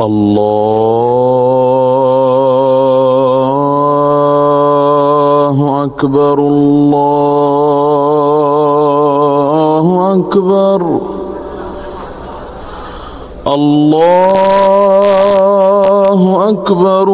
الله أكبر الله أكبر. الله أكبر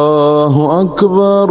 الله أكبر.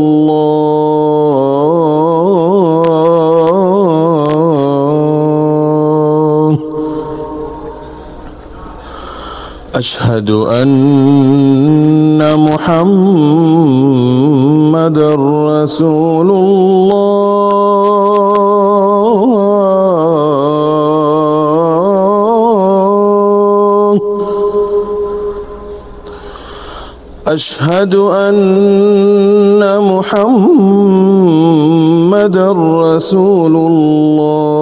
أشهد أن محمد رسول الله. أشهد أن محمد رسول الله.